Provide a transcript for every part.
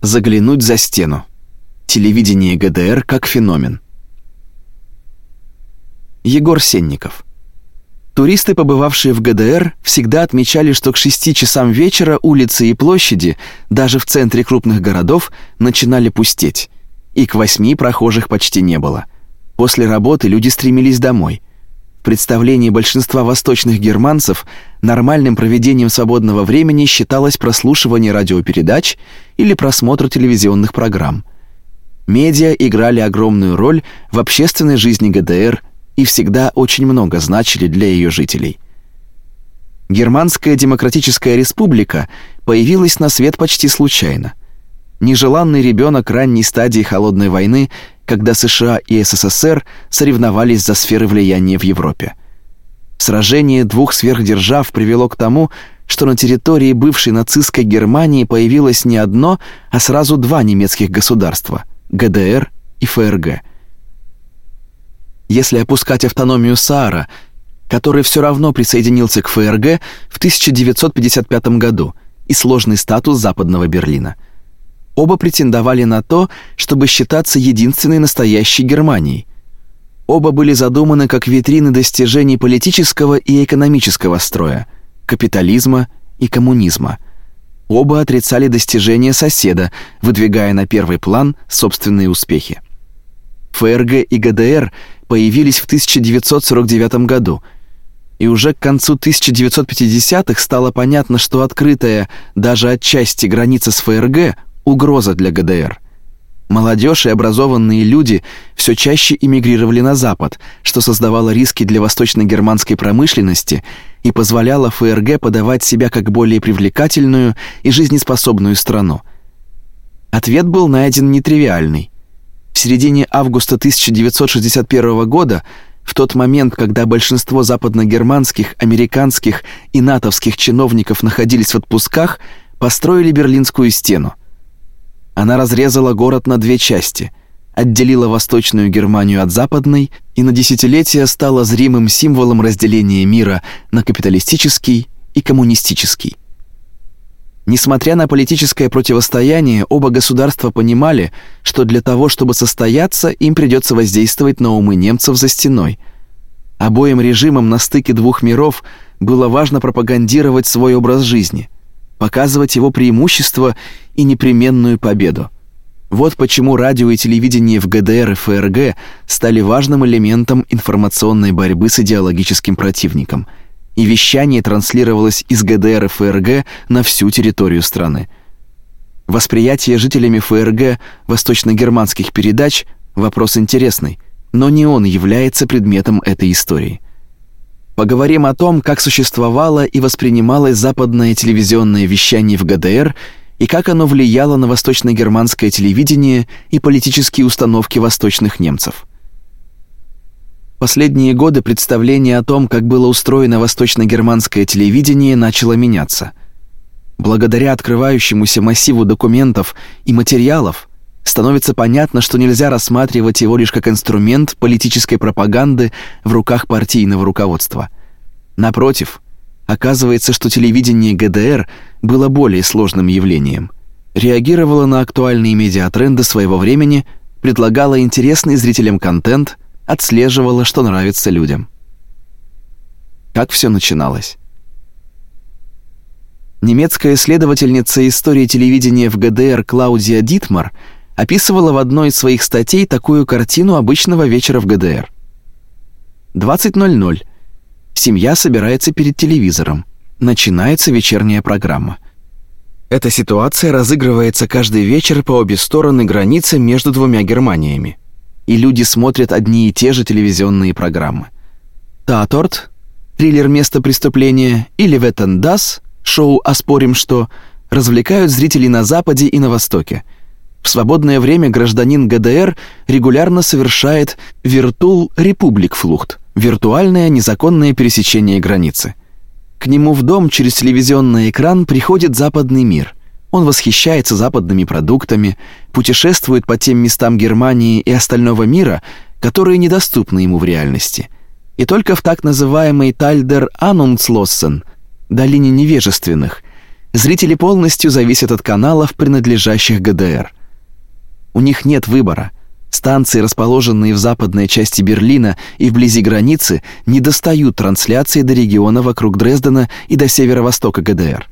Заглянуть за стену. Телевидение ГДР как феномен. Егор Сенников. Туристы, побывавшие в ГДР, всегда отмечали, что к 6 часам вечера улицы и площади, даже в центре крупных городов, начинали пустеть, и к 8 прохожих почти не было. После работы люди стремились домой. Представлении большинства восточных германцев нормальным проведением свободного времени считалось прослушивание радиопередач или просмотр телевизионных программ. Медиа играли огромную роль в общественной жизни ГДР и всегда очень много значили для ее жителей. Германская демократическая республика появилась на свет почти случайно. Нежеланный ребенок ранней стадии холодной войны, когда США и СССР соревновались за сферы влияния в Европе. Сражение двух сверхдержав привело к тому, что на территории бывшей нацистской Германии появилось не одно, а сразу два немецких государства ГДР и ФРГ если опускать автономию Саара, который все равно присоединился к ФРГ в 1955 году, и сложный статус Западного Берлина. Оба претендовали на то, чтобы считаться единственной настоящей Германией. Оба были задуманы как витрины достижений политического и экономического строя, капитализма и коммунизма. Оба отрицали достижения соседа, выдвигая на первый план собственные успехи. ФРГ и ГДР появились в 1949 году, и уже к концу 1950-х стало понятно, что открытая даже отчасти граница с ФРГ угроза для ГДР. Молодежь и образованные люди все чаще эмигрировали на запад, что создавало риски для восточно-германской промышленности и позволяло ФРГ подавать себя как более привлекательную и жизнеспособную страну. Ответ был найден нетривиальный. В середине августа 1961 года, в тот момент, когда большинство западногерманских, американских и натовских чиновников находились в отпусках, построили Берлинскую стену. Она разрезала город на две части, отделила Восточную Германию от Западной и на десятилетия стала зримым символом разделения мира на капиталистический и коммунистический. Несмотря на политическое противостояние, оба государства понимали, что для того, чтобы состояться, им придется воздействовать на умы немцев за стеной. Обоим режимам на стыке двух миров было важно пропагандировать свой образ жизни, показывать его преимущества и непременную победу. Вот почему радио и телевидение в ГДР и ФРГ стали важным элементом информационной борьбы с идеологическим противником – и вещание транслировалось из ГДР и ФРГ на всю территорию страны. Восприятие жителями ФРГ восточно-германских передач вопрос интересный, но не он является предметом этой истории. Поговорим о том, как существовало и воспринималось западное телевизионное вещание в ГДР и как оно влияло на восточно-германское телевидение и политические установки восточных немцев. Последние годы представление о том, как было устроено восточно-германское телевидение, начало меняться. Благодаря открывающемуся массиву документов и материалов становится понятно, что нельзя рассматривать его лишь как инструмент политической пропаганды в руках партийного руководства. Напротив, оказывается, что телевидение ГДР было более сложным явлением. Реагировало на актуальные медиатренды своего времени, предлагало интересный зрителям контент – отслеживала, что нравится людям. Как все начиналось? Немецкая исследовательница истории телевидения в ГДР Клаудия Дитмар описывала в одной из своих статей такую картину обычного вечера в ГДР. 20:00. Семья собирается перед телевизором. Начинается вечерняя программа. Эта ситуация разыгрывается каждый вечер по обе стороны границы между двумя Германиями и люди смотрят одни и те же телевизионные программы. Таторт, триллер «Место преступления» или «Ветен Дас», шоу «Оспорим что», развлекают зрителей на Западе и на Востоке. В свободное время гражданин ГДР регулярно совершает «Виртул Републик Флухт» – виртуальное незаконное пересечение границы. К нему в дом через телевизионный экран приходит западный мир. Он восхищается западными продуктами, путешествует по тем местам Германии и остального мира, которые недоступны ему в реальности. И только в так называемой Тальдер Анунцлоссен, долине невежественных, зрители полностью зависят от каналов, принадлежащих ГДР. У них нет выбора. Станции, расположенные в западной части Берлина и вблизи границы, не достают трансляции до региона вокруг Дрездена и до северо-востока ГДР.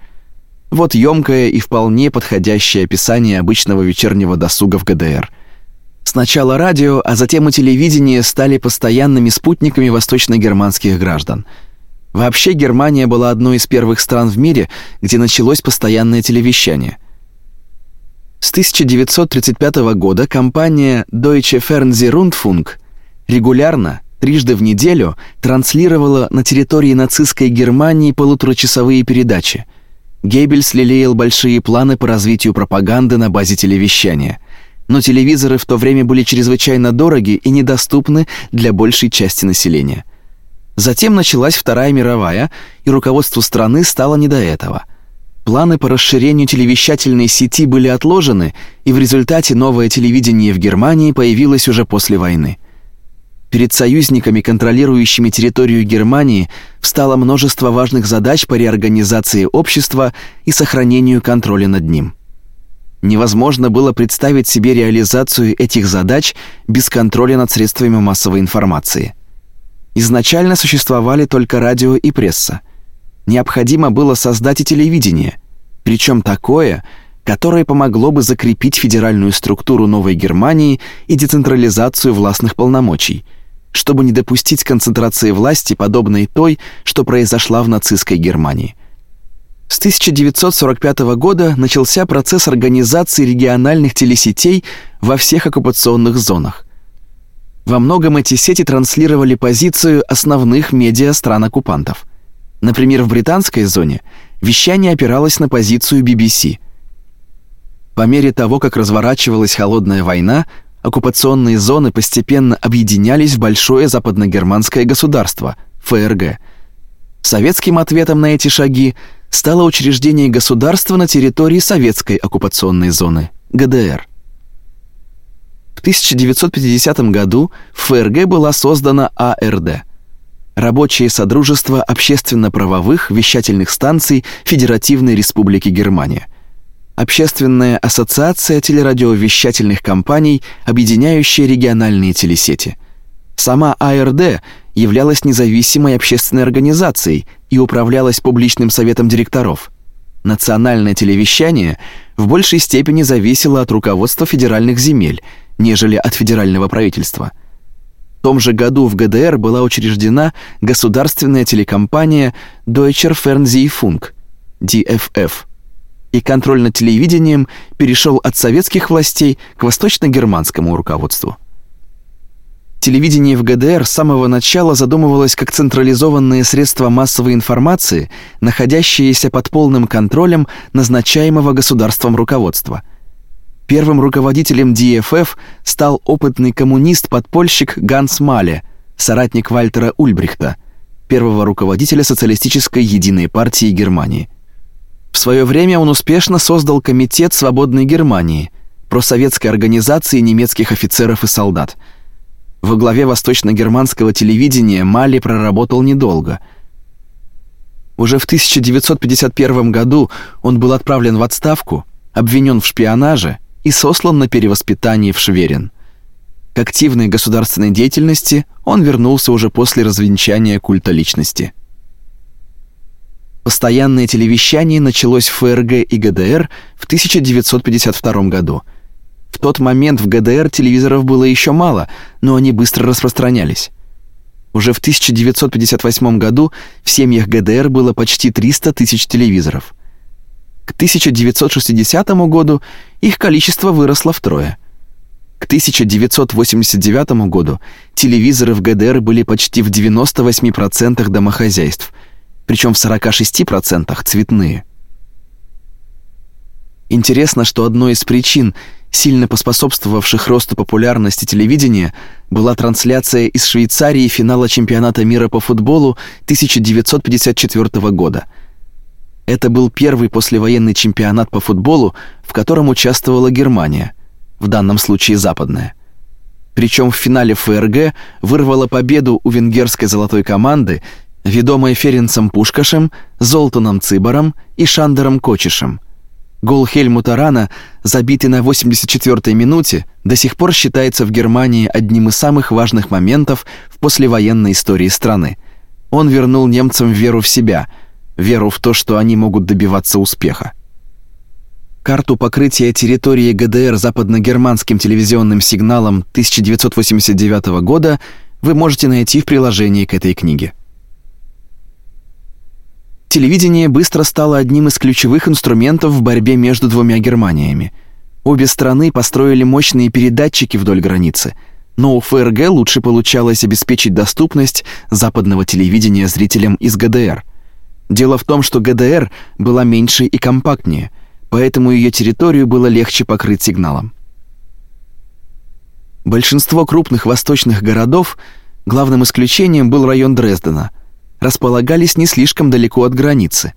Вот ёмкое и вполне подходящее описание обычного вечернего досуга в ГДР. Сначала радио, а затем и телевидение стали постоянными спутниками восточно-германских граждан. Вообще Германия была одной из первых стран в мире, где началось постоянное телевещание – с 1935 года компания Deutsche Fernseh-Rundfunk регулярно, трижды в неделю, транслировала на территории нацистской Германии полуторачасовые передачи. Геббельс лелеял большие планы по развитию пропаганды на базе телевещания. Но телевизоры в то время были чрезвычайно дороги и недоступны для большей части населения. Затем началась Вторая мировая, и руководству страны стало не до этого – Планы по расширению телевещательной сети были отложены, и в результате новое телевидение в Германии появилось уже после войны. Перед союзниками, контролирующими территорию Германии, встало множество важных задач по реорганизации общества и сохранению контроля над ним. Невозможно было представить себе реализацию этих задач без контроля над средствами массовой информации. Изначально существовали только радио и пресса необходимо было создать и телевидение, причем такое, которое помогло бы закрепить федеральную структуру Новой Германии и децентрализацию властных полномочий, чтобы не допустить концентрации власти, подобной той, что произошла в нацистской Германии. С 1945 года начался процесс организации региональных телесетей во всех оккупационных зонах. Во многом эти сети транслировали позицию основных медиа стран-оккупантов – Например, в британской зоне вещание опиралось на позицию BBC. По мере того, как разворачивалась холодная война, оккупационные зоны постепенно объединялись в большое западногерманское государство ФРГ. Советским ответом на эти шаги стало учреждение государства на территории советской оккупационной зоны ГДР. В 1950 году в ФРГ была создана АРД Рабочее содружество общественно-правовых вещательных станций Федеративной Республики Германия. Общественная ассоциация телерадиовещательных компаний, объединяющая региональные телесети. Сама АРД являлась независимой общественной организацией и управлялась публичным советом директоров. Национальное телевещание в большей степени зависело от руководства федеральных земель, нежели от федерального правительства – том же году в ГДР была учреждена государственная телекомпания Deutscher Fernsehfunk, DFF, и контроль над телевидением перешел от советских властей к восточно-германскому руководству. Телевидение в ГДР с самого начала задумывалось как централизованное средство массовой информации, находящееся под полным контролем назначаемого государством руководства – Первым руководителем ДФФ стал опытный коммунист-подпольщик Ганс Мале, соратник Вальтера Ульбрихта, первого руководителя социалистической единой партии Германии. В свое время он успешно создал комитет Свободной Германии, просоветской организации немецких офицеров и солдат. Во главе восточно-германского телевидения Мали проработал недолго. Уже в 1951 году он был отправлен в отставку, обвинен в шпионаже и сослан на перевоспитание в Шверин. К активной государственной деятельности он вернулся уже после развенчания культа личности. Постоянное телевещание началось в ФРГ и ГДР в 1952 году. В тот момент в ГДР телевизоров было еще мало, но они быстро распространялись. Уже в 1958 году в семьях ГДР было почти 300 тысяч телевизоров. К 1960 году их количество выросло втрое. К 1989 году телевизоры в ГДР были почти в 98% домохозяйств, причем в 46% цветные. Интересно, что одной из причин, сильно поспособствовавших росту популярности телевидения, была трансляция из Швейцарии финала чемпионата мира по футболу 1954 года – это был первый послевоенный чемпионат по футболу, в котором участвовала Германия, в данном случае западная. Причем в финале ФРГ вырвала победу у венгерской золотой команды ведомая Ференцем Пушкашем, Золтаном Цибором и Шандером Кочишем. Гол Хельмута Рана, забитый на 84-й минуте, до сих пор считается в Германии одним из самых важных моментов в послевоенной истории страны. Он вернул немцам веру в себя, веру в то, что они могут добиваться успеха. Карту покрытия территории ГДР западногерманским телевизионным сигналом 1989 года вы можете найти в приложении к этой книге. Телевидение быстро стало одним из ключевых инструментов в борьбе между двумя Германиями. Обе страны построили мощные передатчики вдоль границы, но у ФРГ лучше получалось обеспечить доступность западного телевидения зрителям из ГДР. Дело в том, что ГДР была меньше и компактнее – поэтому ее территорию было легче покрыть сигналом. Большинство крупных восточных городов, главным исключением был район Дрездена, располагались не слишком далеко от границы.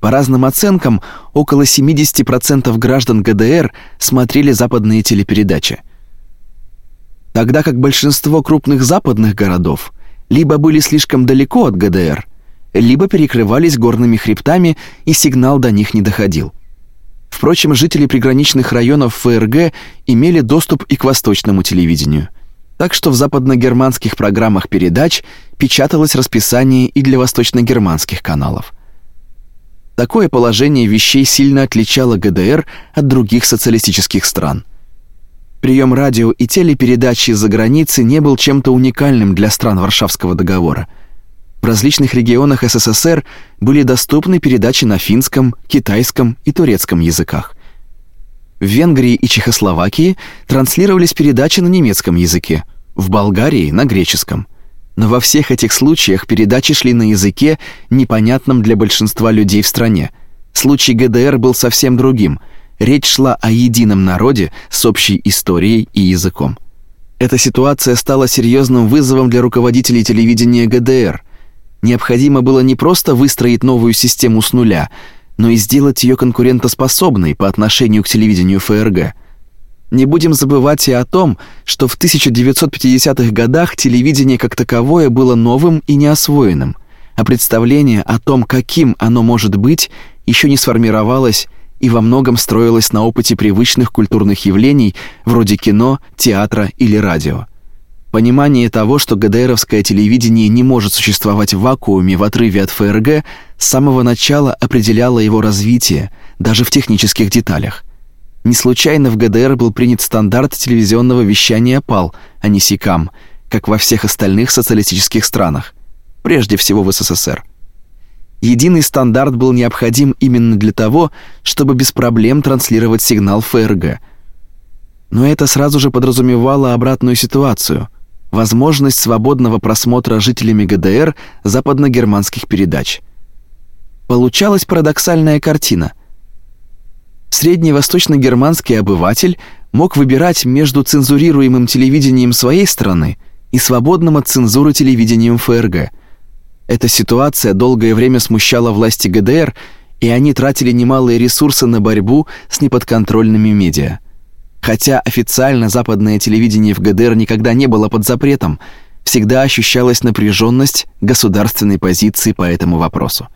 По разным оценкам, около 70% граждан ГДР смотрели западные телепередачи. Тогда как большинство крупных западных городов либо были слишком далеко от ГДР, либо перекрывались горными хребтами, и сигнал до них не доходил. Впрочем, жители приграничных районов ФРГ имели доступ и к восточному телевидению. Так что в западногерманских программах передач печаталось расписание и для восточногерманских каналов. Такое положение вещей сильно отличало ГДР от других социалистических стран. Прием радио и телепередачи из-за границы не был чем-то уникальным для стран Варшавского договора – в различных регионах СССР были доступны передачи на финском, китайском и турецком языках. В Венгрии и Чехословакии транслировались передачи на немецком языке, в Болгарии на греческом. Но во всех этих случаях передачи шли на языке, непонятном для большинства людей в стране. Случай ГДР был совсем другим. Речь шла о едином народе с общей историей и языком. Эта ситуация стала серьезным вызовом для руководителей телевидения ГДР – Необходимо было не просто выстроить новую систему с нуля, но и сделать ее конкурентоспособной по отношению к телевидению ФРГ. Не будем забывать и о том, что в 1950-х годах телевидение как таковое было новым и неосвоенным, а представление о том, каким оно может быть, еще не сформировалось и во многом строилось на опыте привычных культурных явлений вроде кино, театра или радио. Понимание того, что ГДРовское телевидение не может существовать в вакууме в отрыве от ФРГ, с самого начала определяло его развитие, даже в технических деталях. Не случайно в ГДР был принят стандарт телевизионного вещания ПАЛ, а не СИКАМ, как во всех остальных социалистических странах, прежде всего в СССР. Единый стандарт был необходим именно для того, чтобы без проблем транслировать сигнал ФРГ. Но это сразу же подразумевало обратную ситуацию – возможность свободного просмотра жителями ГДР западногерманских передач. Получалась парадоксальная картина. Средневосточно-германский обыватель мог выбирать между цензурируемым телевидением своей страны и свободным от цензуры телевидением ФРГ. Эта ситуация долгое время смущала власти ГДР, и они тратили немалые ресурсы на борьбу с неподконтрольными медиа. Хотя официально западное телевидение в ГДР никогда не было под запретом, всегда ощущалась напряженность государственной позиции по этому вопросу.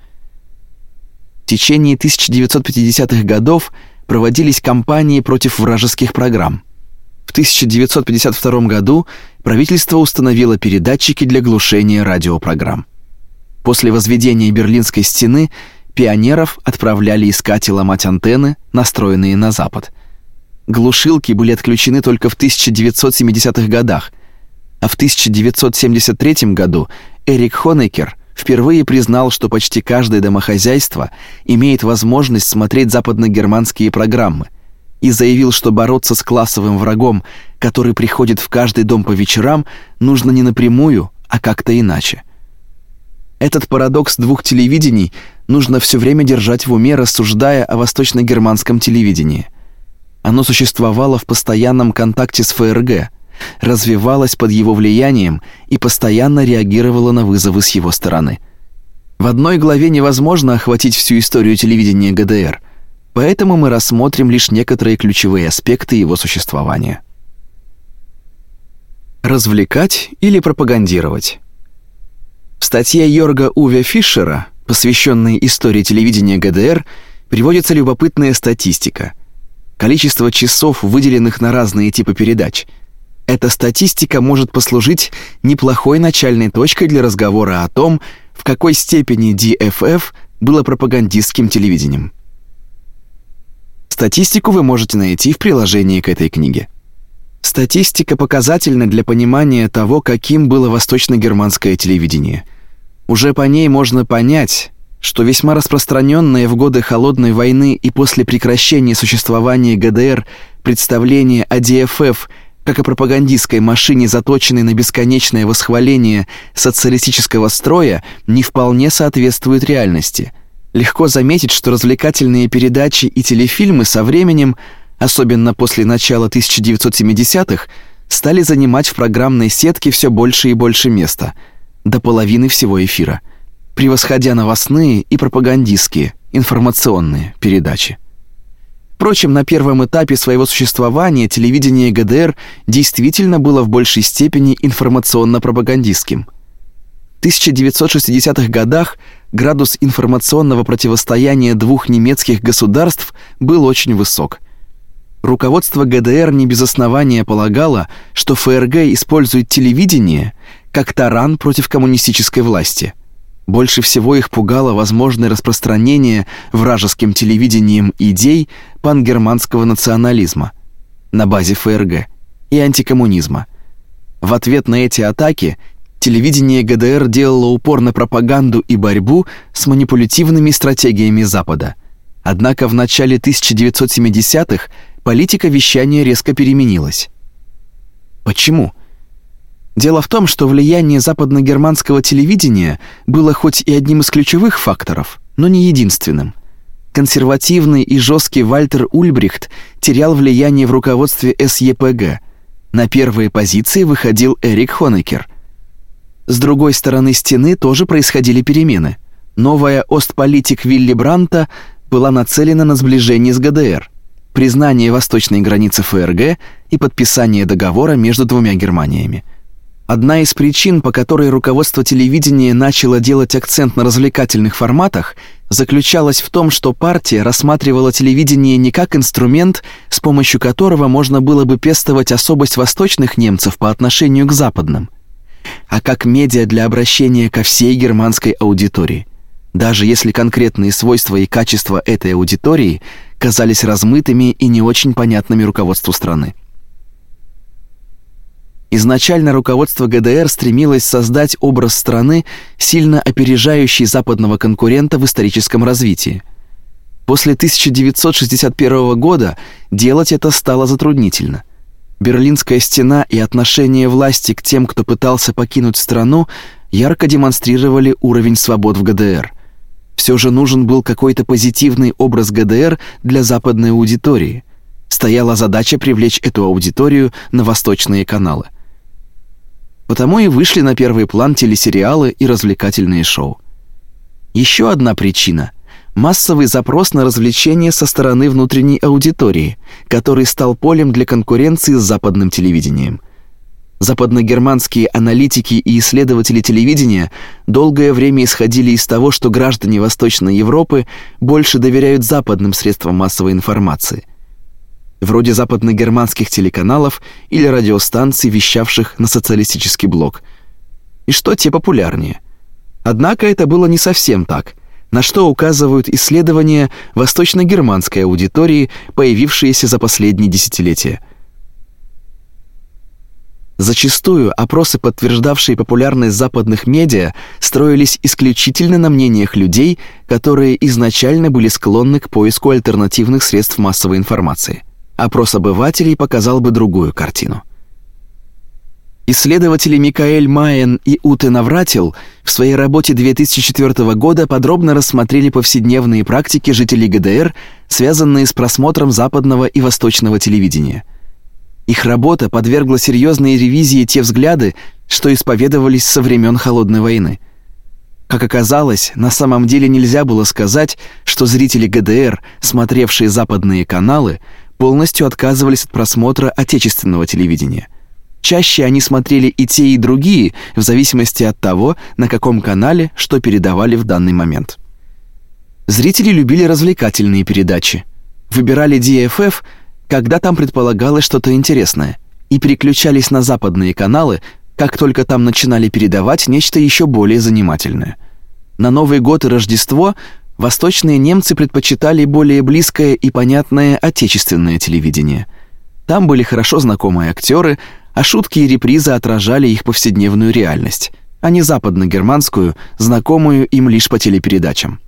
В течение 1950-х годов проводились кампании против вражеских программ. В 1952 году правительство установило передатчики для глушения радиопрограмм. После возведения Берлинской стены пионеров отправляли искать и ломать антенны, настроенные на запад – Глушилки были отключены только в 1970-х годах, а в 1973 году Эрик Хонекер впервые признал, что почти каждое домохозяйство имеет возможность смотреть западногерманские программы и заявил, что бороться с классовым врагом, который приходит в каждый дом по вечерам, нужно не напрямую, а как-то иначе. Этот парадокс двух телевидений нужно все время держать в уме, рассуждая о восточно-германском телевидении. Оно существовало в постоянном контакте с ФРГ, развивалось под его влиянием и постоянно реагировало на вызовы с его стороны. В одной главе невозможно охватить всю историю телевидения ГДР, поэтому мы рассмотрим лишь некоторые ключевые аспекты его существования. Развлекать или пропагандировать? В статье Йорга Уве Фишера, посвященной истории телевидения ГДР, приводится любопытная статистика. Количество часов, выделенных на разные типы передач. Эта статистика может послужить неплохой начальной точкой для разговора о том, в какой степени DFF было пропагандистским телевидением. Статистику вы можете найти в приложении к этой книге. Статистика показательна для понимания того, каким было восточно-германское телевидение – уже по ней можно понять, что весьма распространенное в годы холодной войны и после прекращения существования ГДР представление о ДФФ как о пропагандистской машине, заточенной на бесконечное восхваление социалистического строя, не вполне соответствует реальности. Легко заметить, что развлекательные передачи и телефильмы со временем, особенно после начала 1970-х, стали занимать в программной сетке все больше и больше места – до половины всего эфира, превосходя новостные и пропагандистские, информационные передачи. Впрочем, на первом этапе своего существования телевидение ГДР действительно было в большей степени информационно-пропагандистским. В 1960-х годах градус информационного противостояния двух немецких государств был очень высок. Руководство ГДР не без основания полагало, что ФРГ использует телевидение как таран против коммунистической власти. Больше всего их пугало возможное распространение вражеским телевидением идей пангерманского национализма на базе ФРГ и антикоммунизма. В ответ на эти атаки телевидение ГДР делало упор на пропаганду и борьбу с манипулятивными стратегиями Запада. Однако в начале 1970-х политика вещания резко переменилась. Почему? Дело в том, что влияние западно-германского телевидения было хоть и одним из ключевых факторов, но не единственным. Консервативный и жесткий Вальтер Ульбрихт терял влияние в руководстве СЕПГ. На первые позиции выходил Эрик Хонекер. С другой стороны стены тоже происходили перемены. Новая остполитик Вилли Бранта была нацелена на сближение с ГДР, признание восточной границы ФРГ и подписание договора между двумя Германиями – Одна из причин, по которой руководство телевидения начало делать акцент на развлекательных форматах, заключалась в том, что партия рассматривала телевидение не как инструмент, с помощью которого можно было бы пестовать особость восточных немцев по отношению к западным, а как медиа для обращения ко всей германской аудитории. Даже если конкретные свойства и качества этой аудитории казались размытыми и не очень понятными руководству страны. Изначально руководство ГДР стремилось создать образ страны, сильно опережающей западного конкурента в историческом развитии. После 1961 года делать это стало затруднительно. Берлинская стена и отношение власти к тем, кто пытался покинуть страну, ярко демонстрировали уровень свобод в ГДР. Все же нужен был какой-то позитивный образ ГДР для западной аудитории. Стояла задача привлечь эту аудиторию на восточные каналы. Потому и вышли на первый план телесериалы и развлекательные шоу. Еще одна причина массовый запрос на развлечения со стороны внутренней аудитории, который стал полем для конкуренции с западным телевидением. Западногерманские аналитики и исследователи телевидения долгое время исходили из того, что граждане Восточной Европы больше доверяют западным средствам массовой информации – вроде западногерманских телеканалов или радиостанций, вещавших на социалистический блок. И что те популярнее. Однако это было не совсем так, на что указывают исследования восточно-германской аудитории, появившиеся за последние десятилетия. Зачастую опросы, подтверждавшие популярность западных медиа, строились исключительно на мнениях людей, которые изначально были склонны к поиску альтернативных средств массовой информации. Опрос обывателей показал бы другую картину. Исследователи Микаэль Майен и Уте Навратил в своей работе 2004 года подробно рассмотрели повседневные практики жителей ГДР, связанные с просмотром западного и восточного телевидения. Их работа подвергла серьезной ревизии те взгляды, что исповедовались со времен Холодной войны. Как оказалось, на самом деле нельзя было сказать, что зрители ГДР, смотревшие западные каналы, полностью отказывались от просмотра отечественного телевидения. Чаще они смотрели и те, и другие, в зависимости от того, на каком канале что передавали в данный момент. Зрители любили развлекательные передачи. Выбирали DFF, когда там предполагалось что-то интересное, и переключались на западные каналы, как только там начинали передавать нечто еще более занимательное. На Новый год и Рождество восточные немцы предпочитали более близкое и понятное отечественное телевидение. Там были хорошо знакомые актеры, а шутки и репризы отражали их повседневную реальность, а не западно-германскую, знакомую им лишь по телепередачам.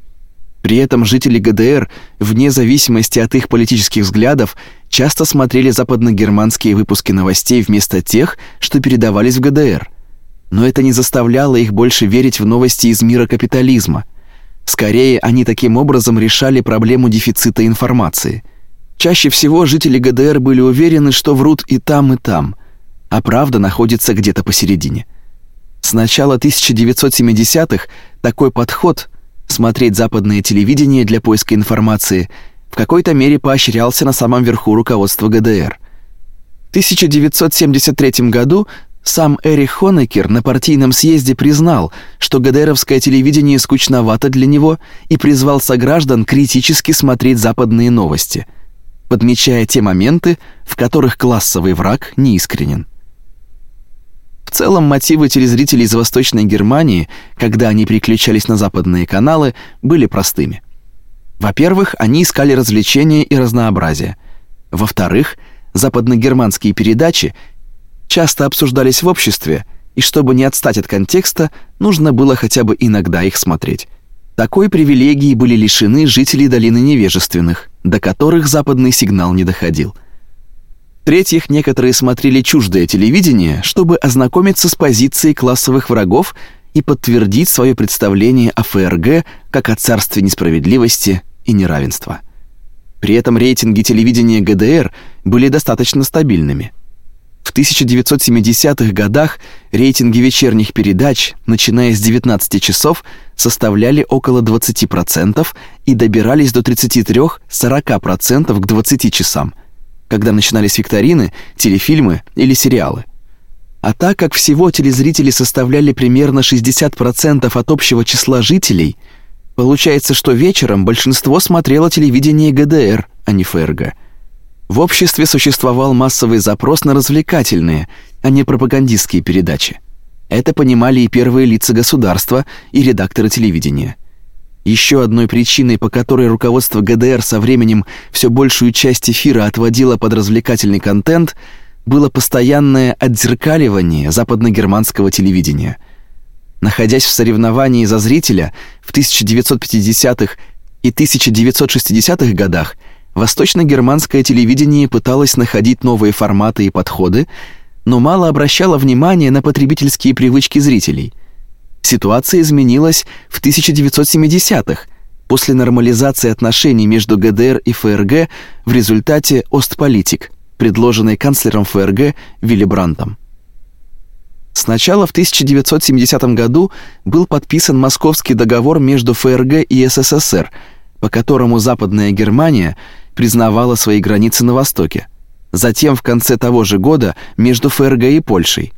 При этом жители ГДР, вне зависимости от их политических взглядов, часто смотрели западно-германские выпуски новостей вместо тех, что передавались в ГДР. Но это не заставляло их больше верить в новости из мира капитализма. Скорее, они таким образом решали проблему дефицита информации. Чаще всего жители ГДР были уверены, что врут и там, и там – а правда находится где-то посередине. С начала 1970-х такой подход смотреть западное телевидение для поиска информации в какой-то мере поощрялся на самом верху руководства ГДР. В 1973 году сам Эрих Хонекер на партийном съезде признал, что ГДРовское телевидение скучновато для него и призвал сограждан критически смотреть западные новости, подмечая те моменты, в которых классовый враг неискренен. В целом мотивы телезрителей из Восточной Германии, когда они переключались на западные каналы, были простыми. Во-первых, они искали развлечения и разнообразие. Во-вторых, западногерманские передачи часто обсуждались в обществе, и чтобы не отстать от контекста, нужно было хотя бы иногда их смотреть. Такой привилегии были лишены жители долины невежественных, до которых западный сигнал не доходил – в-третьих, некоторые смотрели чуждое телевидение, чтобы ознакомиться с позицией классовых врагов и подтвердить свое представление о ФРГ как о царстве несправедливости и неравенства. При этом рейтинги телевидения ГДР были достаточно стабильными. В 1970-х годах рейтинги вечерних передач, начиная с 19 часов, составляли около 20% и добирались до 33-40% к 20 часам – когда начинались викторины, телефильмы или сериалы. А так как всего телезрители составляли примерно 60% от общего числа жителей, получается, что вечером большинство смотрело телевидение ГДР, а не ФРГ. В обществе существовал массовый запрос на развлекательные, а не пропагандистские передачи. Это понимали и первые лица государства, и редакторы телевидения – еще одной причиной, по которой руководство ГДР со временем все большую часть эфира отводило под развлекательный контент, было постоянное отзеркаливание западногерманского телевидения. Находясь в соревновании за зрителя в 1950-х и 1960-х годах, восточно-германское телевидение пыталось находить новые форматы и подходы, но мало обращало внимания на потребительские привычки зрителей – Ситуация изменилась в 1970-х, после нормализации отношений между ГДР и ФРГ в результате Остполитик, предложенной канцлером ФРГ Вилли Брандтом. Сначала в 1970 году был подписан Московский договор между ФРГ и СССР, по которому Западная Германия признавала свои границы на востоке. Затем в конце того же года между ФРГ и Польшей.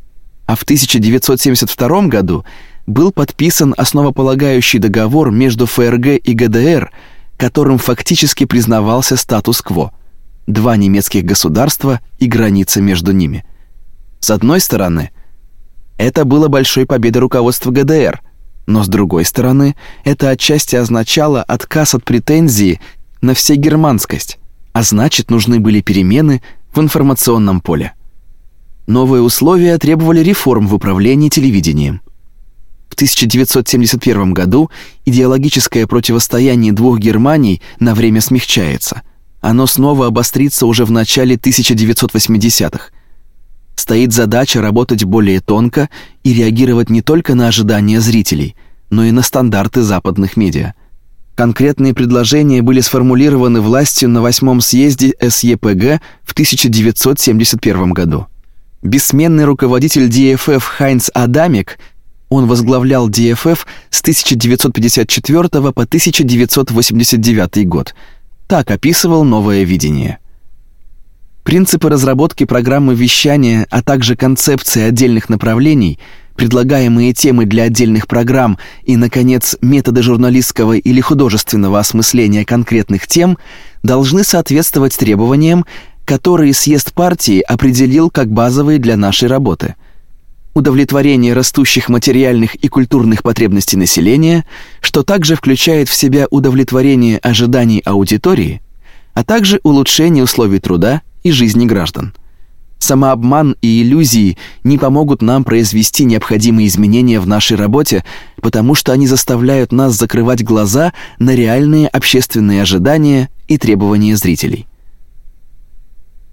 А в 1972 году был подписан основополагающий договор между ФРГ и ГДР, которым фактически признавался статус-кво – два немецких государства и граница между ними. С одной стороны, это было большой победой руководства ГДР, но с другой стороны, это отчасти означало отказ от претензии на всегерманскость, а значит, нужны были перемены в информационном поле. Новые условия требовали реформ в управлении телевидением – в 1971 году идеологическое противостояние двух Германий на время смягчается. Оно снова обострится уже в начале 1980-х. Стоит задача работать более тонко и реагировать не только на ожидания зрителей, но и на стандарты западных медиа. Конкретные предложения были сформулированы властью на восьмом съезде СЕПГ в 1971 году. Бессменный руководитель ДФФ Хайнц Адамик он возглавлял ДФФ с 1954 по 1989 год. Так описывал новое видение. Принципы разработки программы вещания, а также концепции отдельных направлений, предлагаемые темы для отдельных программ и, наконец, методы журналистского или художественного осмысления конкретных тем должны соответствовать требованиям, которые съезд партии определил как базовые для нашей работы – удовлетворение растущих материальных и культурных потребностей населения, что также включает в себя удовлетворение ожиданий аудитории, а также улучшение условий труда и жизни граждан. Самообман и иллюзии не помогут нам произвести необходимые изменения в нашей работе, потому что они заставляют нас закрывать глаза на реальные общественные ожидания и требования зрителей.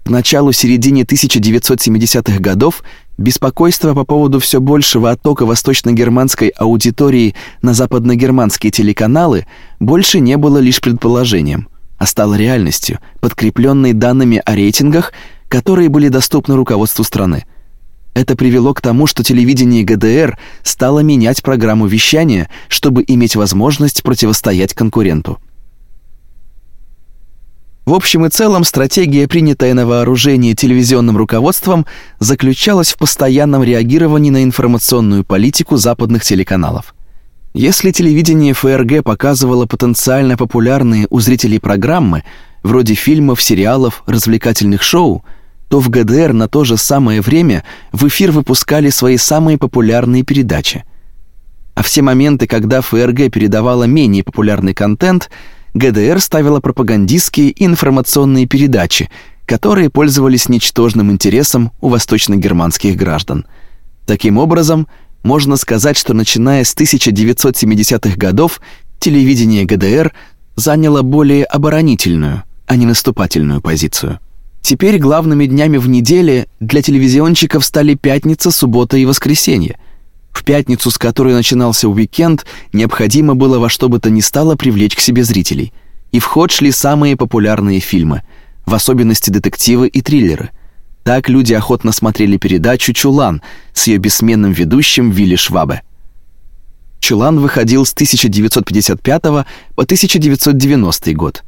К началу-середине 1970-х годов Беспокойство по поводу все большего оттока восточно-германской аудитории на западно-германские телеканалы больше не было лишь предположением, а стало реальностью, подкрепленной данными о рейтингах, которые были доступны руководству страны. Это привело к тому, что телевидение ГДР стало менять программу вещания, чтобы иметь возможность противостоять конкуренту. В общем и целом, стратегия, принятая на вооружение телевизионным руководством, заключалась в постоянном реагировании на информационную политику западных телеканалов. Если телевидение ФРГ показывало потенциально популярные у зрителей программы, вроде фильмов, сериалов, развлекательных шоу, то в ГДР на то же самое время в эфир выпускали свои самые популярные передачи. А все моменты, когда ФРГ передавала менее популярный контент – ГДР ставила пропагандистские и информационные передачи, которые пользовались ничтожным интересом у восточно-германских граждан. Таким образом, можно сказать, что начиная с 1970-х годов телевидение ГДР заняло более оборонительную, а не наступательную позицию. Теперь главными днями в неделе для телевизионщиков стали пятница, суббота и воскресенье – в пятницу, с которой начинался уикенд, необходимо было во что бы то ни стало привлечь к себе зрителей. И в ход шли самые популярные фильмы, в особенности детективы и триллеры. Так люди охотно смотрели передачу «Чулан» с ее бессменным ведущим Вилли Швабе. «Чулан» выходил с 1955 по 1990 год.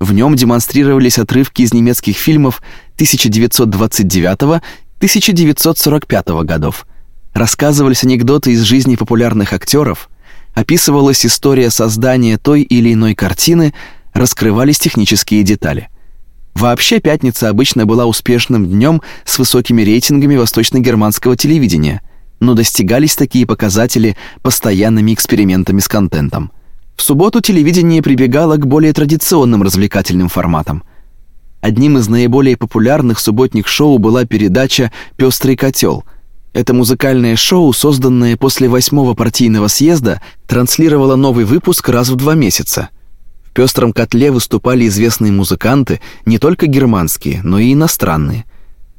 В нем демонстрировались отрывки из немецких фильмов 1929-1945 годов – рассказывались анекдоты из жизни популярных актеров, описывалась история создания той или иной картины, раскрывались технические детали. Вообще пятница обычно была успешным днем с высокими рейтингами восточно-германского телевидения, но достигались такие показатели постоянными экспериментами с контентом. В субботу телевидение прибегало к более традиционным развлекательным форматам. Одним из наиболее популярных субботних шоу была передача «Пёстрый котел», это музыкальное шоу, созданное после восьмого партийного съезда, транслировало новый выпуск раз в два месяца. В пестром котле выступали известные музыканты, не только германские, но и иностранные.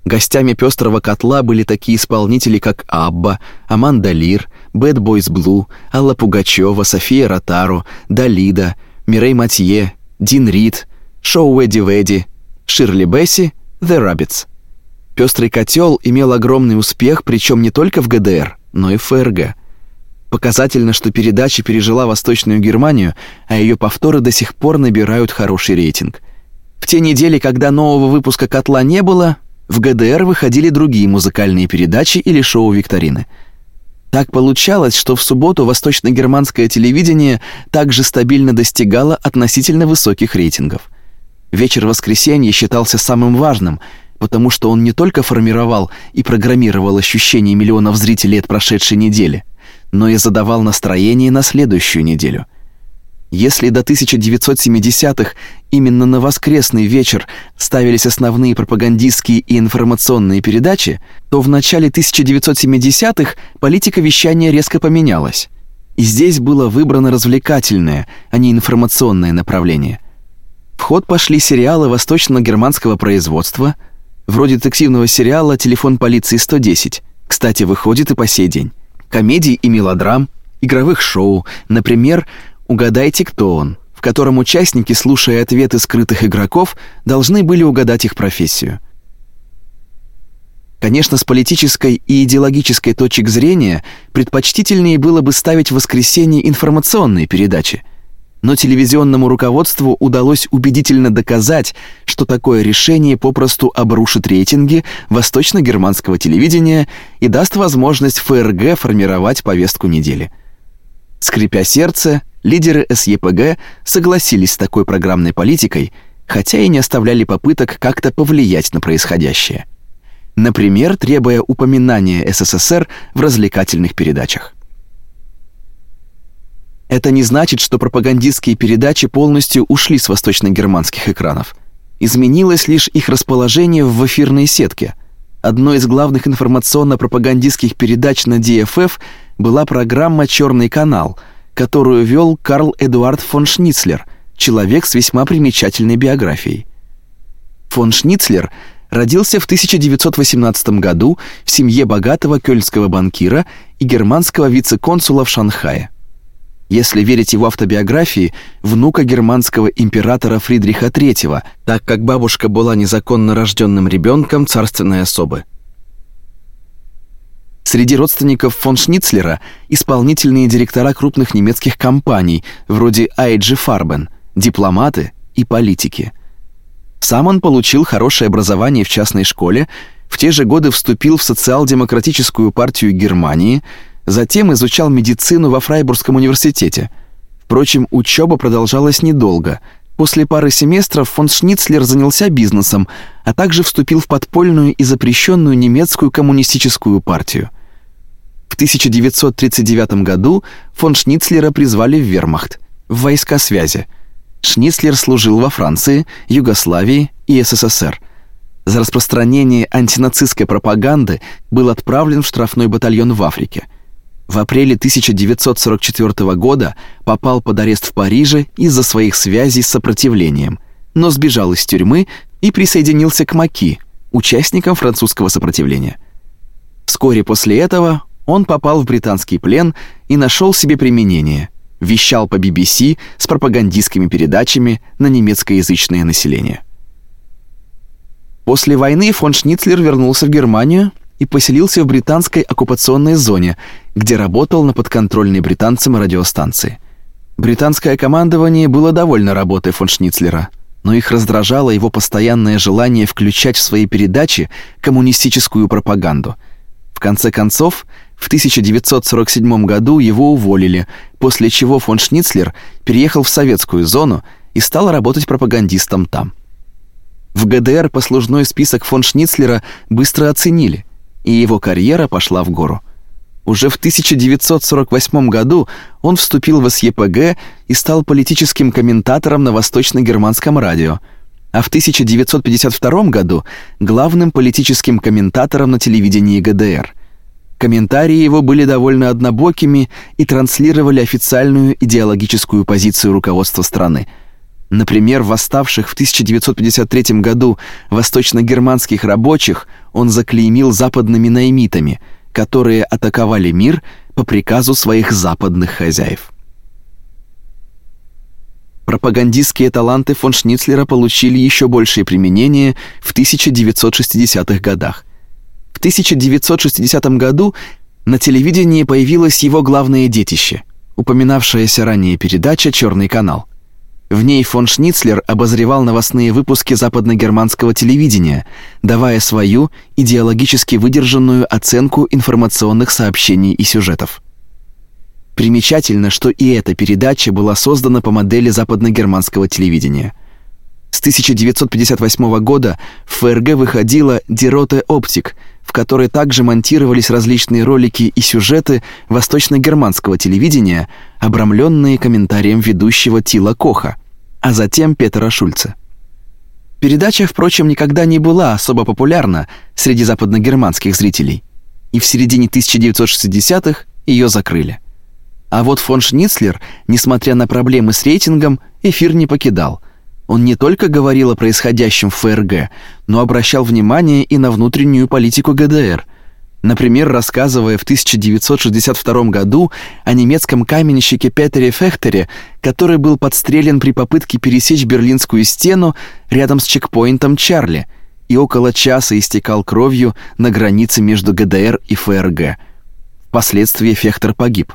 Гостями пестрого котла были такие исполнители, как Абба, Аманда Лир, Bad Boys Blue, Алла Пугачева, София Ротару, Далида, Мирей Матье, Дин Рид, Шоу Эдди Ведди, Ширли Бесси, The Rabbits. Пестрый котел имел огромный успех, причем не только в ГДР, но и в ФРГ. Показательно, что передача пережила Восточную Германию, а ее повторы до сих пор набирают хороший рейтинг. В те недели, когда нового выпуска «Котла» не было, в ГДР выходили другие музыкальные передачи или шоу-викторины. Так получалось, что в субботу восточно-германское телевидение также стабильно достигало относительно высоких рейтингов. Вечер воскресенья считался самым важным – потому что он не только формировал и программировал ощущения миллионов зрителей от прошедшей недели, но и задавал настроение на следующую неделю. Если до 1970-х именно на воскресный вечер ставились основные пропагандистские и информационные передачи, то в начале 1970-х политика вещания резко поменялась. И здесь было выбрано развлекательное, а не информационное направление. В ход пошли сериалы восточно-германского производства – вроде детективного сериала «Телефон полиции 110». Кстати, выходит и по сей день. Комедий и мелодрам, игровых шоу, например, «Угадайте, кто он», в котором участники, слушая ответы скрытых игроков, должны были угадать их профессию. Конечно, с политической и идеологической точек зрения предпочтительнее было бы ставить в воскресенье информационные передачи – но телевизионному руководству удалось убедительно доказать, что такое решение попросту обрушит рейтинги восточно-германского телевидения и даст возможность ФРГ формировать повестку недели. Скрипя сердце, лидеры СЕПГ согласились с такой программной политикой, хотя и не оставляли попыток как-то повлиять на происходящее. Например, требуя упоминания СССР в развлекательных передачах. Это не значит, что пропагандистские передачи полностью ушли с восточно-германских экранов. Изменилось лишь их расположение в эфирной сетке. Одной из главных информационно-пропагандистских передач на DFF была программа «Черный канал», которую вел Карл Эдуард фон Шницлер, человек с весьма примечательной биографией. Фон Шницлер родился в 1918 году в семье богатого кёльнского банкира и германского вице-консула в Шанхае если верить его автобиографии, внука германского императора Фридриха III, так как бабушка была незаконно рожденным ребенком царственной особы. Среди родственников фон Шницлера исполнительные директора крупных немецких компаний, вроде IG Farben, дипломаты и политики. Сам он получил хорошее образование в частной школе, в те же годы вступил в социал-демократическую партию Германии – Затем изучал медицину во Фрайбургском университете. Впрочем, учеба продолжалась недолго. После пары семестров фон Шницлер занялся бизнесом, а также вступил в подпольную и запрещенную немецкую коммунистическую партию. В 1939 году фон Шницлера призвали в Вермахт, в войска связи. Шницлер служил во Франции, Югославии и СССР. За распространение антинацистской пропаганды был отправлен в штрафной батальон в Африке – в апреле 1944 года попал под арест в Париже из-за своих связей с сопротивлением, но сбежал из тюрьмы и присоединился к Маки, участникам французского сопротивления. Вскоре после этого он попал в британский плен и нашел себе применение. Вещал по BBC с пропагандистскими передачами на немецкоязычное население. После войны фон Шницлер вернулся в Германию и поселился в британской оккупационной зоне, где работал на подконтрольной британцам радиостанции. Британское командование было довольно работой фон Шницлера, но их раздражало его постоянное желание включать в свои передачи коммунистическую пропаганду. В конце концов, в 1947 году его уволили, после чего фон Шницлер переехал в советскую зону и стал работать пропагандистом там. В ГДР послужной список фон Шницлера быстро оценили – и его карьера пошла в гору. Уже в 1948 году он вступил в СЕПГ и стал политическим комментатором на Восточно-германском радио, а в 1952 году главным политическим комментатором на телевидении ГДР. Комментарии его были довольно однобокими и транслировали официальную идеологическую позицию руководства страны – Например, восставших в 1953 году восточно-германских рабочих он заклеймил западными наймитами, которые атаковали мир по приказу своих западных хозяев. Пропагандистские таланты фон Шницлера получили еще большее применение в 1960-х годах. В 1960 году на телевидении появилось его главное детище, упоминавшаяся ранее передача «Черный канал». В ней фон Шницлер обозревал новостные выпуски западно-германского телевидения, давая свою идеологически выдержанную оценку информационных сообщений и сюжетов. Примечательно, что и эта передача была создана по модели западно-германского телевидения. С 1958 года в ФРГ выходила Rote Optik, в которой также монтировались различные ролики и сюжеты восточно-германского телевидения, обрамленные комментарием ведущего Тила Коха, а затем Петера Шульца. Передача, впрочем, никогда не была особо популярна среди западно-германских зрителей, и в середине 1960-х ее закрыли. А вот фон Шницлер, несмотря на проблемы с рейтингом, эфир не покидал – он не только говорил о происходящем в ФРГ, но обращал внимание и на внутреннюю политику ГДР. Например, рассказывая в 1962 году о немецком каменщике Петере Фехтере, который был подстрелен при попытке пересечь Берлинскую стену рядом с чекпоинтом Чарли и около часа истекал кровью на границе между ГДР и ФРГ. Впоследствии Фехтер погиб.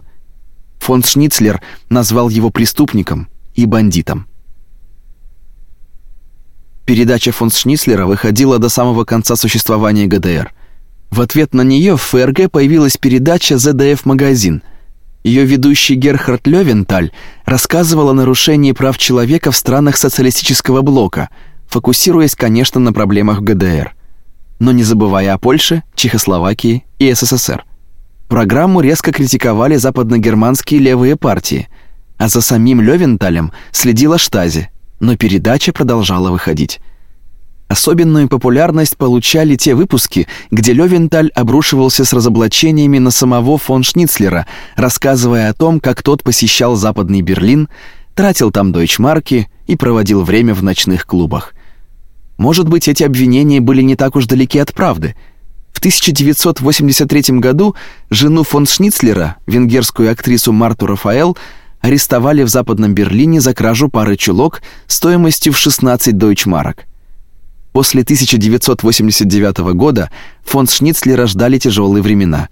Фон Шницлер назвал его преступником – и бандитам. Передача фон Шницлера выходила до самого конца существования ГДР. В ответ на нее в ФРГ появилась передача «ЗДФ-магазин». Ее ведущий Герхард Левенталь рассказывал о нарушении прав человека в странах социалистического блока, фокусируясь, конечно, на проблемах ГДР, но не забывая о Польше, Чехословакии и СССР. Программу резко критиковали западногерманские левые партии, а за самим Левенталем следила Штази, но передача продолжала выходить. Особенную популярность получали те выпуски, где Левенталь обрушивался с разоблачениями на самого фон Шницлера, рассказывая о том, как тот посещал Западный Берлин, тратил там дойчмарки и проводил время в ночных клубах. Может быть, эти обвинения были не так уж далеки от правды. В 1983 году жену фон Шницлера, венгерскую актрису Марту Рафаэл, арестовали в Западном Берлине за кражу пары чулок стоимостью в 16 дойчмарок. После 1989 года фонд Шницлера ждали тяжелые времена.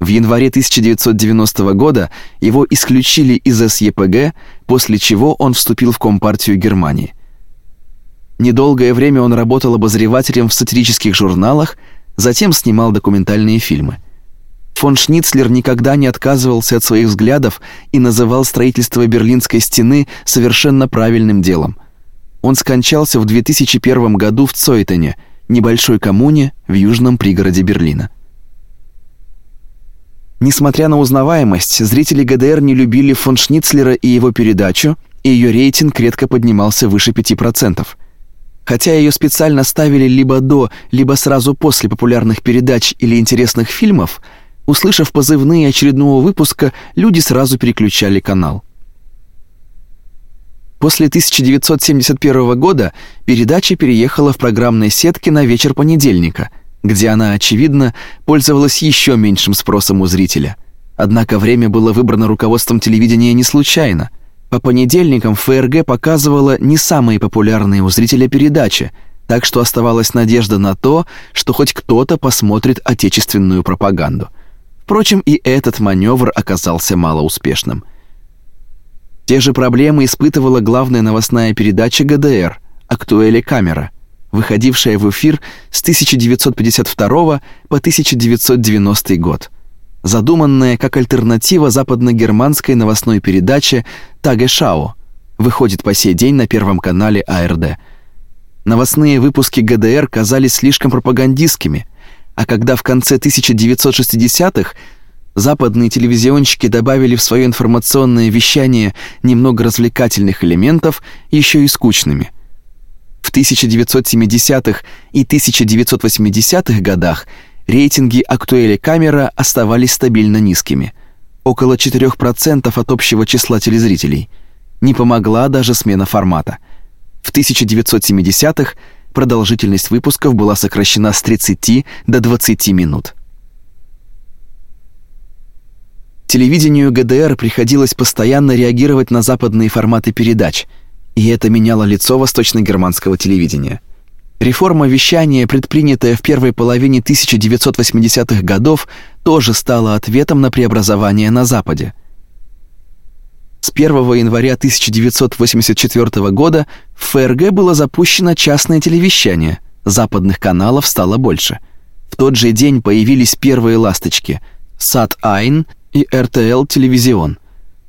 В январе 1990 года его исключили из СЕПГ, после чего он вступил в Компартию Германии. Недолгое время он работал обозревателем в сатирических журналах, затем снимал документальные фильмы. Фон Шницлер никогда не отказывался от своих взглядов и называл строительство Берлинской стены совершенно правильным делом. Он скончался в 2001 году в Цойтене, небольшой коммуне в южном пригороде Берлина. Несмотря на узнаваемость, зрители ГДР не любили фон Шницлера и его передачу, и ее рейтинг редко поднимался выше 5%. Хотя ее специально ставили либо до, либо сразу после популярных передач или интересных фильмов – Услышав позывные очередного выпуска, люди сразу переключали канал. После 1971 года передача переехала в программной сетки на вечер понедельника, где она, очевидно, пользовалась еще меньшим спросом у зрителя. Однако время было выбрано руководством телевидения не случайно. По понедельникам ФРГ показывала не самые популярные у зрителя передачи, так что оставалась надежда на то, что хоть кто-то посмотрит отечественную пропаганду – Впрочем, и этот маневр оказался малоуспешным. Те же проблемы испытывала главная новостная передача ГДР «Актуэли камера», выходившая в эфир с 1952 по 1990 год, задуманная как альтернатива западно-германской новостной передаче «Тагешао», выходит по сей день на Первом канале АРД. Новостные выпуски ГДР казались слишком пропагандистскими – а когда в конце 1960-х западные телевизионщики добавили в свое информационное вещание немного развлекательных элементов, еще и скучными. В 1970-х и 1980-х годах рейтинги актуэли камера оставались стабильно низкими, около 4% от общего числа телезрителей. Не помогла даже смена формата. В 1970-х продолжительность выпусков была сокращена с 30 до 20 минут. Телевидению ГДР приходилось постоянно реагировать на западные форматы передач, и это меняло лицо восточно-германского телевидения. Реформа вещания, предпринятая в первой половине 1980-х годов, тоже стала ответом на преобразование на Западе – с 1 января 1984 года в ФРГ было запущено частное телевещание. Западных каналов стало больше. В тот же день появились первые ласточки Сат-Айн и РТЛ Телевизион.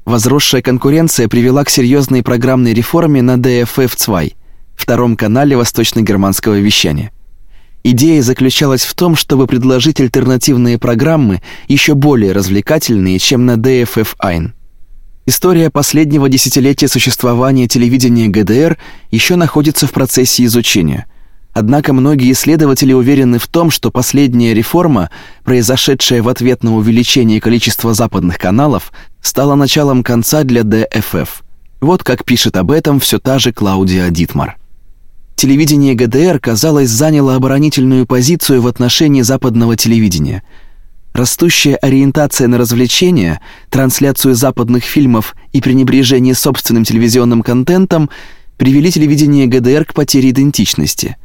Возросшая конкуренция привела к серьезной программной реформе на ДФФ-2, втором канале восточно-германского вещания. Идея заключалась в том, чтобы предложить альтернативные программы еще более развлекательные, чем на ДФФ-1. История последнего десятилетия существования телевидения ГДР еще находится в процессе изучения. Однако многие исследователи уверены в том, что последняя реформа, произошедшая в ответ на увеличение количества западных каналов, стала началом конца для ДФФ. Вот как пишет об этом все та же Клаудия Дитмар. Телевидение ГДР, казалось, заняло оборонительную позицию в отношении западного телевидения – Растущая ориентация на развлечения, трансляцию западных фильмов и пренебрежение собственным телевизионным контентом привели телевидение ГДР к потере идентичности.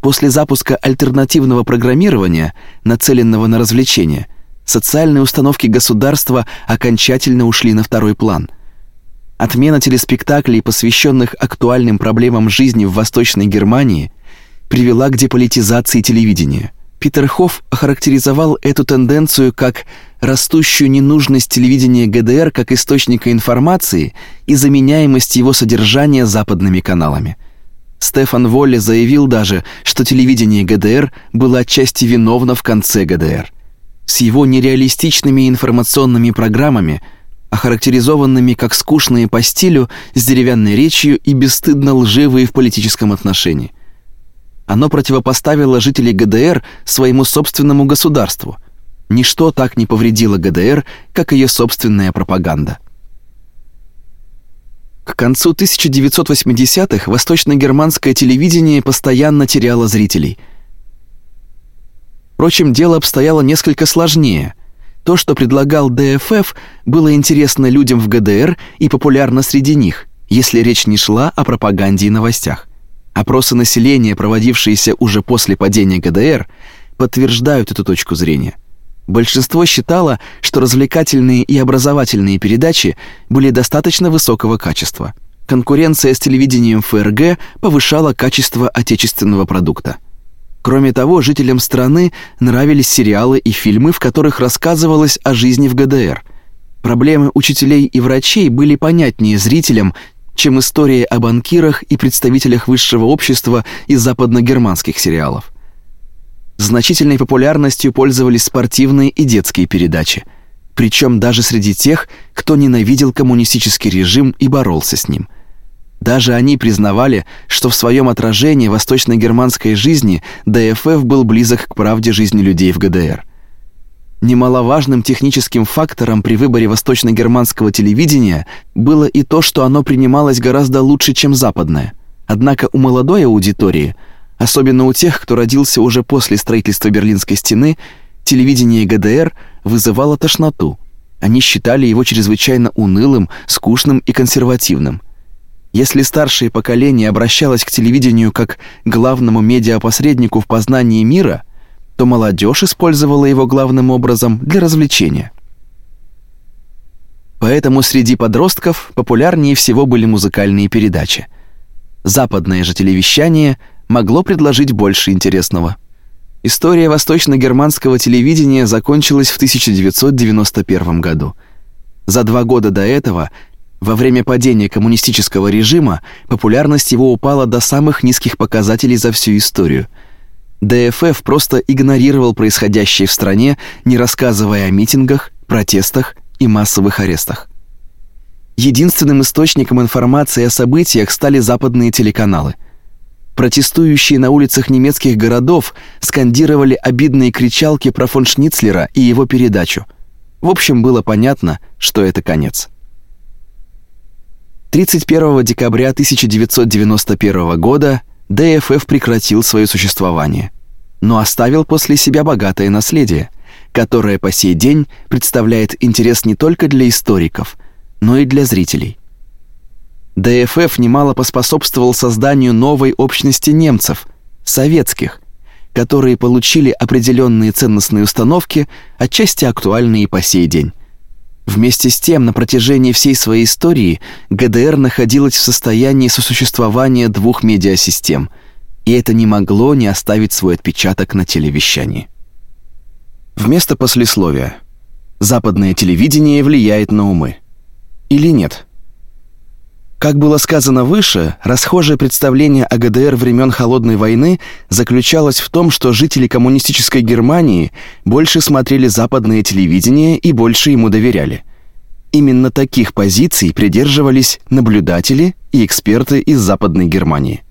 После запуска альтернативного программирования, нацеленного на развлечения, социальные установки государства окончательно ушли на второй план. отмена телеспектаклей, посвященных актуальным проблемам жизни в Восточной Германии, привела к деполитизации телевидения. Питер Хофф охарактеризовал эту тенденцию как растущую ненужность телевидения ГДР как источника информации и заменяемость его содержания западными каналами. Стефан Волли заявил даже, что телевидение ГДР было отчасти виновно в конце ГДР. С его нереалистичными информационными программами, охарактеризованными как скучные по стилю, с деревянной речью и бесстыдно лживые в политическом отношении. Оно противопоставило жителей ГДР своему собственному государству – Ничто так не повредило ГДР, как ее собственная пропаганда. К концу 1980-х восточно-германское телевидение постоянно теряло зрителей. Впрочем, дело обстояло несколько сложнее. То, что предлагал ДФФ, было интересно людям в ГДР и популярно среди них, если речь не шла о пропаганде и новостях. Опросы населения, проводившиеся уже после падения ГДР, подтверждают эту точку зрения. Большинство считало, что развлекательные и образовательные передачи были достаточно высокого качества. Конкуренция с телевидением ФРГ повышала качество отечественного продукта. Кроме того, жителям страны нравились сериалы и фильмы, в которых рассказывалось о жизни в ГДР. Проблемы учителей и врачей были понятнее зрителям, чем истории о банкирах и представителях высшего общества из западногерманских сериалов. Значительной популярностью пользовались спортивные и детские передачи, причем даже среди тех, кто ненавидел коммунистический режим и боролся с ним. Даже они признавали, что в своем отражении восточно-германской жизни ДФФ был близок к правде жизни людей в ГДР. Немаловажным техническим фактором при выборе восточно-германского телевидения было и то, что оно принималось гораздо лучше, чем западное. Однако у молодой аудитории – Особенно у тех, кто родился уже после строительства Берлинской стены, телевидение ГДР вызывало тошноту. Они считали его чрезвычайно унылым, скучным и консервативным. Если старшее поколение обращалось к телевидению как к главному медиапосреднику в познании мира, то молодежь использовала его главным образом для развлечения. Поэтому среди подростков популярнее всего были музыкальные передачи. Западное же телевещание – могло предложить больше интересного. История восточно-германского телевидения закончилась в 1991 году. За два года до этого, во время падения коммунистического режима, популярность его упала до самых низких показателей за всю историю. ДФФ просто игнорировал происходящее в стране, не рассказывая о митингах, протестах и массовых арестах. Единственным источником информации о событиях стали западные телеканалы – Протестующие на улицах немецких городов скандировали обидные кричалки про фон Шницлера и его передачу. В общем, было понятно, что это конец. 31 декабря 1991 года ДФФ прекратил свое существование, но оставил после себя богатое наследие, которое по сей день представляет интерес не только для историков, но и для зрителей. ДФФ немало поспособствовал созданию новой общности немцев, советских, которые получили определенные ценностные установки, отчасти актуальные по сей день. Вместе с тем, на протяжении всей своей истории ГДР находилась в состоянии сосуществования двух медиасистем, и это не могло не оставить свой отпечаток на телевещании. Вместо послесловия. Западное телевидение влияет на умы. Или нет? Как было сказано выше, расхожее представление о ГДР времен Холодной войны заключалось в том, что жители коммунистической Германии больше смотрели западное телевидение и больше ему доверяли. Именно таких позиций придерживались наблюдатели и эксперты из Западной Германии.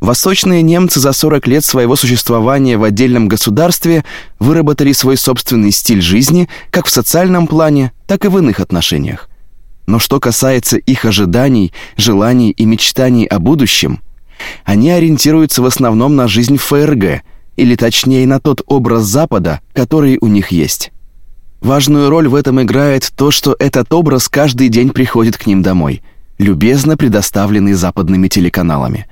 Восточные немцы за 40 лет своего существования в отдельном государстве выработали свой собственный стиль жизни как в социальном плане, так и в иных отношениях. Но что касается их ожиданий, желаний и мечтаний о будущем, они ориентируются в основном на жизнь в ФРГ, или точнее на тот образ Запада, который у них есть. Важную роль в этом играет то, что этот образ каждый день приходит к ним домой, любезно предоставленный западными телеканалами.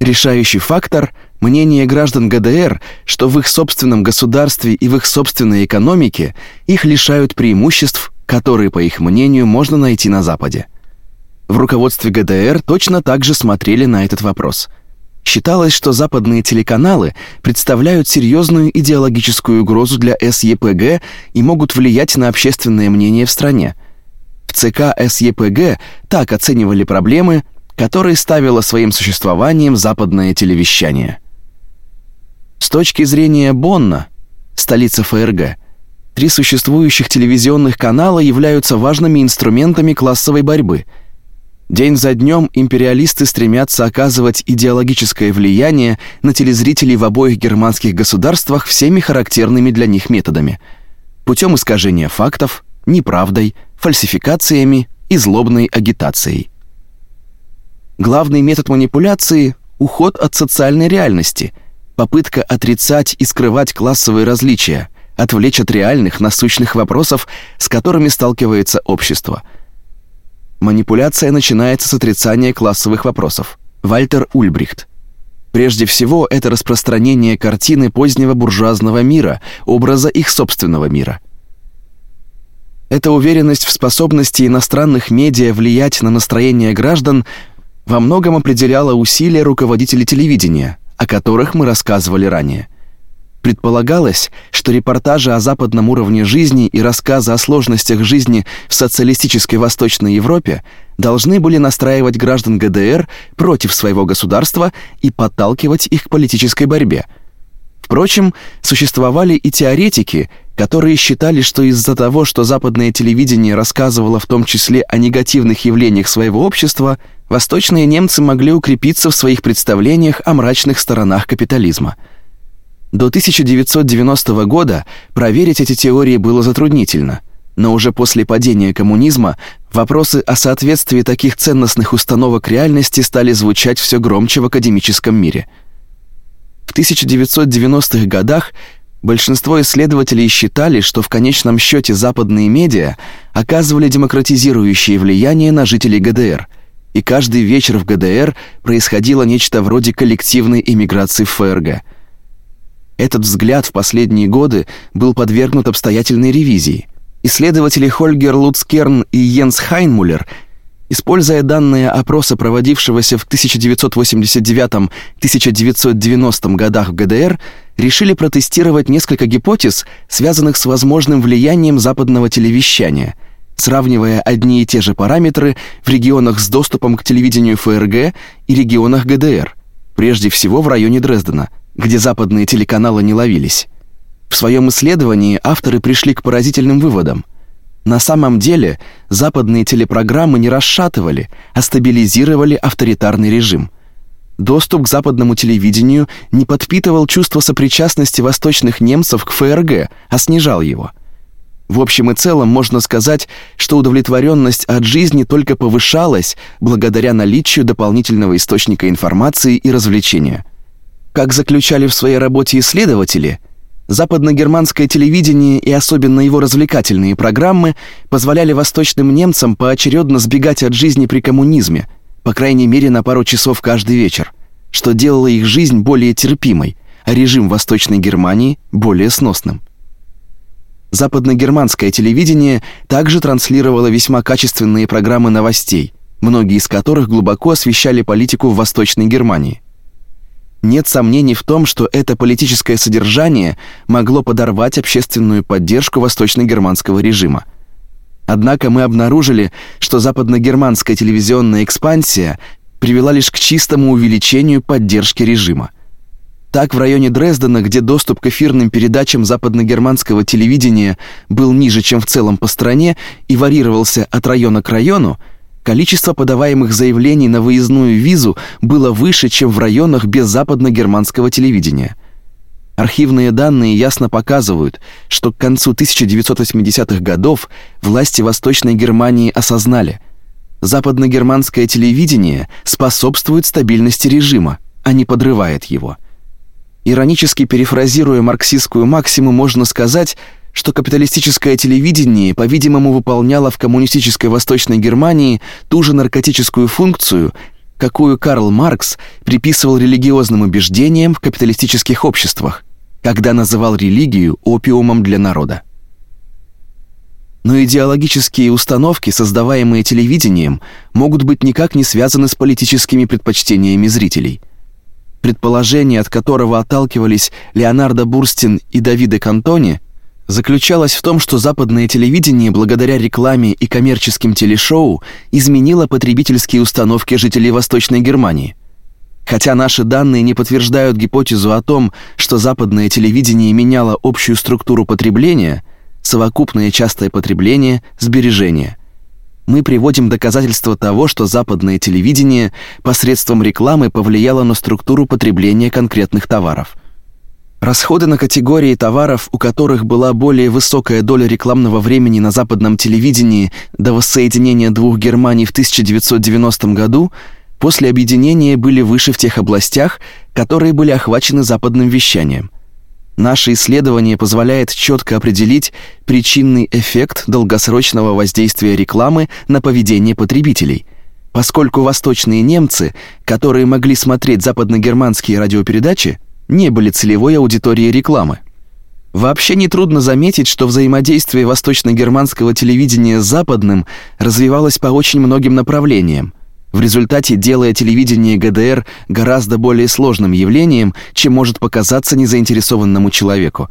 Решающий фактор – мнение граждан ГДР, что в их собственном государстве и в их собственной экономике их лишают преимуществ, которые, по их мнению, можно найти на Западе. В руководстве ГДР точно так же смотрели на этот вопрос. Считалось, что западные телеканалы представляют серьезную идеологическую угрозу для СЕПГ и могут влиять на общественное мнение в стране. В ЦК СЕПГ так оценивали проблемы, которые ставило своим существованием западное телевещание. С точки зрения Бонна, столицы ФРГ, три существующих телевизионных канала являются важными инструментами классовой борьбы. День за днем империалисты стремятся оказывать идеологическое влияние на телезрителей в обоих германских государствах всеми характерными для них методами: путем искажения фактов, неправдой, фальсификациями и злобной агитацией. Главный метод манипуляции уход от социальной реальности, попытка отрицать и скрывать классовые различия, отвлечь от реальных насущных вопросов, с которыми сталкивается общество. Манипуляция начинается с отрицания классовых вопросов. Вальтер Ульбрихт. Прежде всего, это распространение картины позднего буржуазного мира, образа их собственного мира. Эта уверенность в способности иностранных медиа влиять на настроение граждан во многом определяла усилия руководителей телевидения, о которых мы рассказывали ранее. Предполагалось, что репортажи о западном уровне жизни и рассказы о сложностях жизни в социалистической Восточной Европе должны были настраивать граждан ГДР против своего государства и подталкивать их к политической борьбе. Впрочем, существовали и теоретики, которые считали, что из-за того, что западное телевидение рассказывало в том числе о негативных явлениях своего общества, восточные немцы могли укрепиться в своих представлениях о мрачных сторонах капитализма. До 1990 года проверить эти теории было затруднительно, но уже после падения коммунизма вопросы о соответствии таких ценностных установок реальности стали звучать все громче в академическом мире. В 1990-х годах большинство исследователей считали, что в конечном счете западные медиа оказывали демократизирующее влияние на жителей ГДР – и каждый вечер в ГДР происходило нечто вроде коллективной эмиграции в ФРГ. Этот взгляд в последние годы был подвергнут обстоятельной ревизии. Исследователи Хольгер Луцкерн и Йенс Хайнмуллер, используя данные опроса, проводившегося в 1989-1990 годах в ГДР, решили протестировать несколько гипотез, связанных с возможным влиянием западного телевещания – сравнивая одни и те же параметры в регионах с доступом к телевидению ФРГ и регионах ГДР, прежде всего в районе Дрездена, где западные телеканалы не ловились. В своем исследовании авторы пришли к поразительным выводам. На самом деле, западные телепрограммы не расшатывали, а стабилизировали авторитарный режим. Доступ к западному телевидению не подпитывал чувство сопричастности восточных немцев к ФРГ, а снижал его – в общем и целом можно сказать, что удовлетворенность от жизни только повышалась благодаря наличию дополнительного источника информации и развлечения. Как заключали в своей работе исследователи, западногерманское телевидение и особенно его развлекательные программы позволяли восточным немцам поочередно сбегать от жизни при коммунизме, по крайней мере на пару часов каждый вечер, что делало их жизнь более терпимой, а режим Восточной Германии более сносным. Западногерманское телевидение также транслировало весьма качественные программы новостей, многие из которых глубоко освещали политику в Восточной Германии. Нет сомнений в том, что это политическое содержание могло подорвать общественную поддержку восточно-германского режима. Однако мы обнаружили, что западногерманская телевизионная экспансия привела лишь к чистому увеличению поддержки режима. Так в районе Дрездена, где доступ к эфирным передачам западногерманского телевидения был ниже, чем в целом по стране и варьировался от района к району, количество подаваемых заявлений на выездную визу было выше, чем в районах без западногерманского телевидения. Архивные данные ясно показывают, что к концу 1980-х годов власти Восточной Германии осознали, западногерманское телевидение способствует стабильности режима, а не подрывает его. Иронически перефразируя марксистскую максиму, можно сказать, что капиталистическое телевидение, по-видимому, выполняло в коммунистической Восточной Германии ту же наркотическую функцию, какую Карл Маркс приписывал религиозным убеждениям в капиталистических обществах, когда называл религию опиумом для народа. Но идеологические установки, создаваемые телевидением, могут быть никак не связаны с политическими предпочтениями зрителей. Предположение, от которого отталкивались Леонардо Бурстин и Давиде Кантони, заключалось в том, что западное телевидение, благодаря рекламе и коммерческим телешоу, изменило потребительские установки жителей Восточной Германии. Хотя наши данные не подтверждают гипотезу о том, что западное телевидение меняло общую структуру потребления, совокупное частое потребление, сбережение. Мы приводим доказательства того, что западное телевидение посредством рекламы повлияло на структуру потребления конкретных товаров – Расходы на категории товаров, у которых была более высокая доля рекламного времени на западном телевидении до воссоединения двух Германий в 1990 году, после объединения были выше в тех областях, которые были охвачены западным вещанием. Наше исследование позволяет четко определить причинный эффект долгосрочного воздействия рекламы на поведение потребителей, поскольку восточные немцы, которые могли смотреть западногерманские радиопередачи, не были целевой аудиторией рекламы. Вообще не трудно заметить, что взаимодействие восточно-германского телевидения с западным развивалось по очень многим направлениям, в результате делая телевидение ГДР гораздо более сложным явлением, чем может показаться незаинтересованному человеку.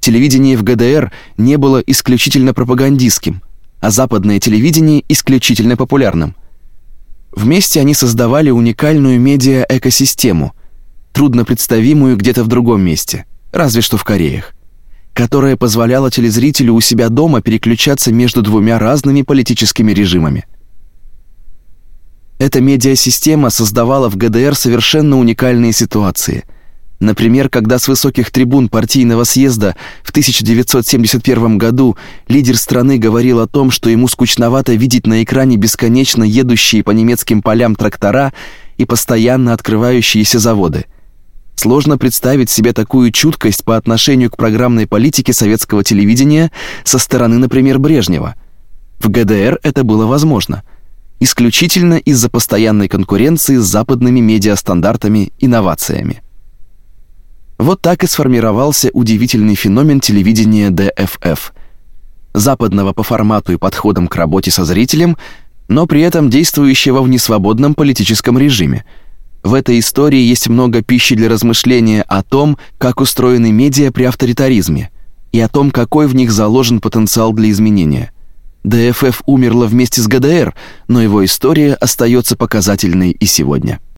Телевидение в ГДР не было исключительно пропагандистским, а западное телевидение исключительно популярным. Вместе они создавали уникальную медиа-экосистему – трудно представимую где-то в другом месте, разве что в Кореях, которая позволяла телезрителю у себя дома переключаться между двумя разными политическими режимами. Эта медиасистема создавала в ГДР совершенно уникальные ситуации. Например, когда с высоких трибун партийного съезда в 1971 году лидер страны говорил о том, что ему скучновато видеть на экране бесконечно едущие по немецким полям трактора и постоянно открывающиеся заводы – Сложно представить себе такую чуткость по отношению к программной политике советского телевидения со стороны, например, Брежнева. В ГДР это было возможно, исключительно из-за постоянной конкуренции с западными медиастандартами, инновациями. Вот так и сформировался удивительный феномен телевидения ДФФ. Западного по формату и подходам к работе со зрителем, но при этом действующего в несвободном политическом режиме – в этой истории есть много пищи для размышления о том, как устроены медиа при авторитаризме, и о том, какой в них заложен потенциал для изменения. ДФФ умерла вместе с ГДР, но его история остается показательной и сегодня.